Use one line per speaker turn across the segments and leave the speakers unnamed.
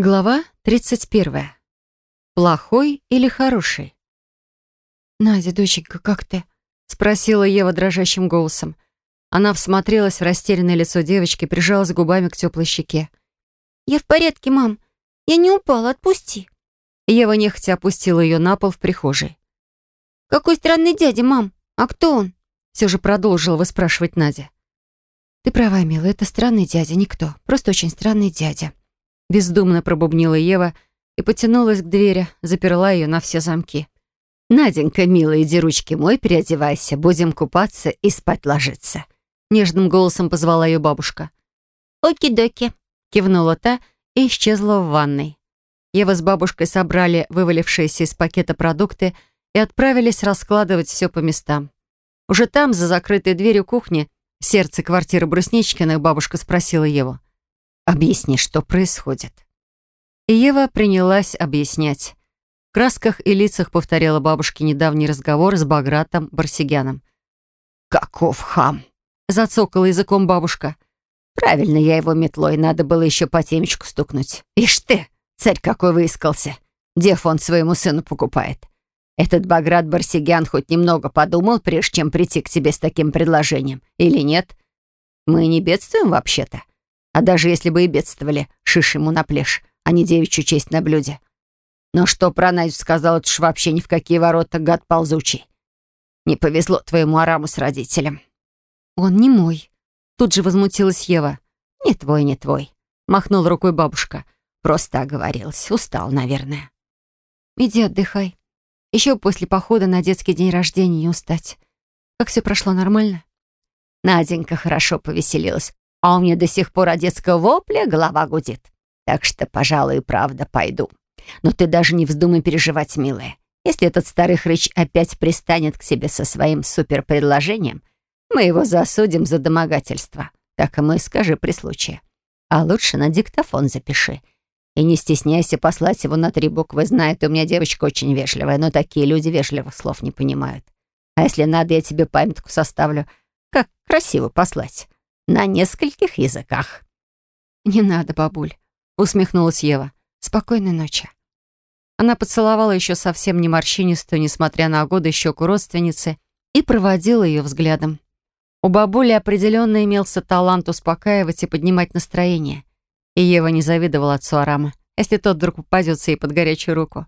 Глава 31. Плохой или хороший?
«Надя, доченька, как ты?»
— спросила Ева дрожащим голосом. Она всмотрелась в растерянное лицо девочки, прижалась губами к теплой щеке.
«Я в порядке, мам. Я не упала, отпусти».
Ева нехотя опустила ее на пол в прихожей.
«Какой странный дядя, мам? А кто он?»
Все же продолжила выспрашивать Надя.
«Ты права, милая, это странный дядя, никто. Просто очень странный дядя».
Бездумно пробубнила Ева и потянулась к двери, заперла ее на все замки. «Наденька, милая, иди ручки мой, переодевайся, будем купаться и спать ложиться». Нежным голосом позвала ее бабушка.
«Оки-доки», —
кивнула та и исчезла в ванной. Ева с бабушкой собрали вывалившиеся из пакета продукты и отправились раскладывать все по местам. Уже там, за закрытой дверью кухни, сердце квартиры Брусничкиных, бабушка спросила Еву. Объясни, что происходит». И Ева принялась объяснять. В красках и лицах повторяла бабушке недавний разговор с Багратом Барсигяном. «Каков хам!» — зацокала языком бабушка. «Правильно, я его метлой, надо было еще по темечку стукнуть. Ишь ты, царь какой выискался! Дев он своему сыну покупает. Этот Баграт Барсигян хоть немного подумал, прежде чем прийти к тебе с таким предложением, или нет? Мы не бедствуем вообще-то. А даже если бы и бедствовали, шиш ему на плешь, а не девичью честь на блюде. Но что про Надю сказал, это ж вообще ни в какие ворота, гад ползучий. Не повезло твоему Араму с родителем.
Он не мой.
Тут же возмутилась Ева. Не твой, не твой. Махнул рукой бабушка. Просто оговорилась. Устал, наверное.
Иди отдыхай. Еще после похода на детский день рождения не устать. Как все прошло нормально?
Наденька хорошо повеселилась. А у меня до сих пор от детского вопля голова гудит. Так что, пожалуй, правда пойду. Но ты даже не вздумай переживать, милая. Если этот старый хрыч опять пристанет к себе со своим суперпредложением, мы его засудим за домогательство. Так ему и скажи при случае. А лучше на диктофон запиши. И не стесняйся послать его на три буквы. Знает, у меня девочка очень вежливая, но такие люди вежливых слов не понимают. А если надо, я тебе памятку составлю. Как красиво послать на нескольких языках».
«Не надо, бабуль», — усмехнулась Ева. «Спокойной ночи».
Она поцеловала еще совсем не морщинистую, несмотря на годы, щеку родственницы и проводила ее взглядом. У бабули определенно имелся талант успокаивать и поднимать настроение. И Ева не завидовала отцу Арама, если тот вдруг попадется ей под горячую руку.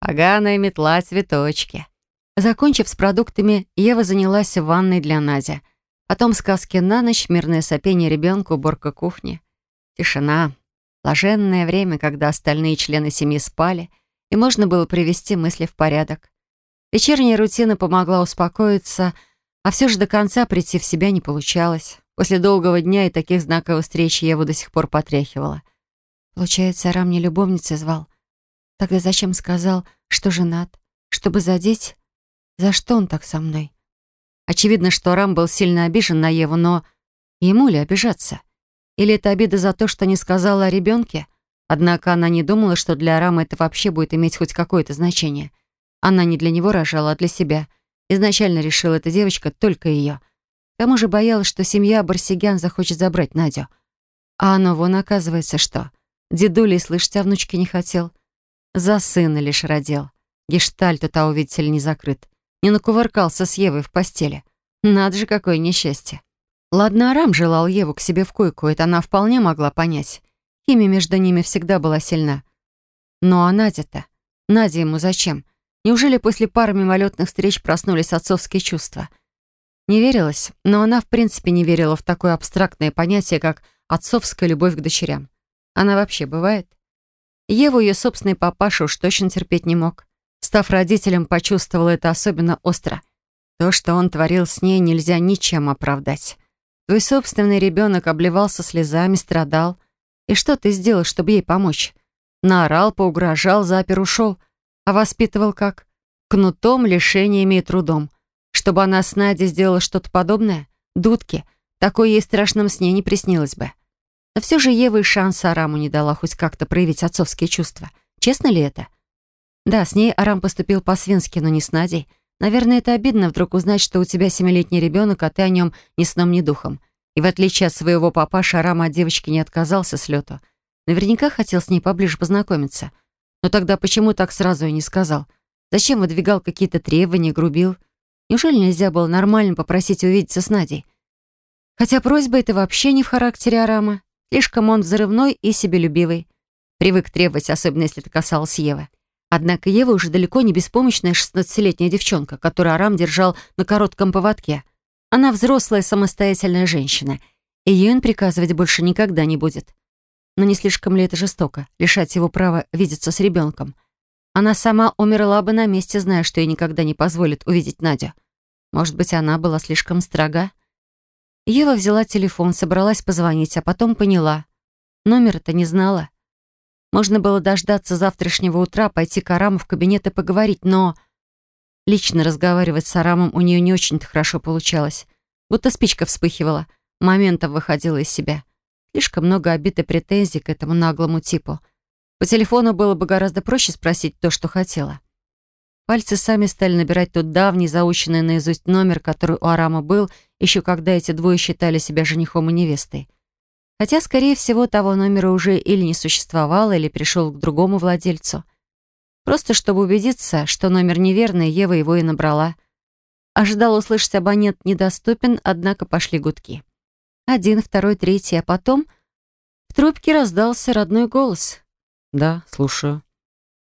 Поганая метла цветочки. Закончив с продуктами, Ева занялась ванной для Надя — Потом сказки на ночь, мирное сопение ребенка, уборка кухни. Тишина. Блаженное время, когда остальные члены семьи спали, и можно было привести мысли в порядок. Вечерняя рутина помогла успокоиться, а все же до конца прийти в себя не получалось. После долгого дня и таких знаковых встреч я его до сих пор потряхивала.
Получается, Рам не любовницей звал. Тогда зачем сказал, что женат? Чтобы задеть? За что он так со мной?
Очевидно, что Рам был сильно обижен на Еву, но ему ли обижаться? Или это обида за то, что не сказала о ребенке? Однако она не думала, что для Рама это вообще будет иметь хоть какое-то значение. Она не для него рожала, а для себя. Изначально решила эта девочка только ее. К тому же боялась, что семья Барсигян захочет забрать Надю. А оно вон оказывается что. Дедуля и слышать о внучке не хотел. За сына лишь родил. Гештальт у того, ли, не закрыт не накувыркался с Евой в постели. Надо же, какое несчастье. Ладно, Арам желал Еву к себе в койку, это она вполне могла понять. Химия между ними всегда была сильна. Ну а Надя-то? Надя ему зачем? Неужели после пары мимолетных встреч проснулись отцовские чувства? Не верилось, но она в принципе не верила в такое абстрактное понятие, как отцовская любовь к дочерям. Она вообще бывает? Еву ее собственный папаша уж точно терпеть не мог. Став родителем, почувствовала это особенно остро. То, что он творил с ней, нельзя ничем оправдать. Твой собственный ребенок обливался слезами, страдал. И что ты сделал, чтобы ей помочь? Наорал, поугрожал, запер, ушел. А воспитывал как? Кнутом, лишениями и трудом. Чтобы она с Надей сделала что-то подобное? Дудки. Такое ей страшном сне не приснилось бы. Но все же Ева и шанса Араму не дала хоть как-то проявить отцовские чувства. Честно ли это? Да, с ней Арам поступил по-свински, но не с Надей. Наверное, это обидно вдруг узнать, что у тебя семилетний ребенок, а ты о нем ни сном, ни духом. И в отличие от своего папаши, Арам от девочки не отказался с лету. Наверняка хотел с ней поближе познакомиться. Но тогда почему так сразу и не сказал? Зачем выдвигал какие-то требования, грубил? Неужели нельзя было нормально попросить увидеться с Надей? Хотя просьба это вообще не в характере Арама. Слишком он взрывной и себелюбивый. Привык требовать, особенно если это касалось Евы. Однако Ева уже далеко не беспомощная 16-летняя девчонка, которую Арам держал на коротком поводке. Она взрослая самостоятельная женщина, и ей он приказывать больше никогда не будет. Но не слишком ли это жестоко, лишать его права видеться с ребенком? Она сама умерла бы на месте, зная, что ей никогда не позволит увидеть Надю. Может быть, она была слишком строга? Ева взяла телефон, собралась позвонить, а потом поняла. Номера-то не знала. Можно было дождаться завтрашнего утра, пойти к Араму в кабинет и поговорить, но... Лично разговаривать с Арамом у нее не очень-то хорошо получалось. Будто спичка вспыхивала, моментом выходила из себя. Слишком много обид и претензий к этому наглому типу. По телефону было бы гораздо проще спросить то, что хотела. Пальцы сами стали набирать тот давний, заученный наизусть номер, который у Арама был, еще когда эти двое считали себя женихом и невестой. Хотя, скорее всего, того номера уже или не существовало, или пришел к другому владельцу. Просто чтобы убедиться, что номер неверный, Ева его и набрала. Ожидала услышать абонент недоступен, однако пошли гудки. Один, второй, третий, а потом в трубке раздался родной голос. «Да, слушаю».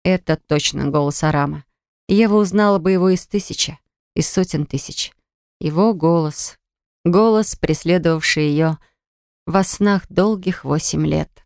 Это точно голос Арама. Ева узнала бы его из тысячи, из сотен тысяч. Его голос. Голос, преследовавший ее во снах долгих восемь лет.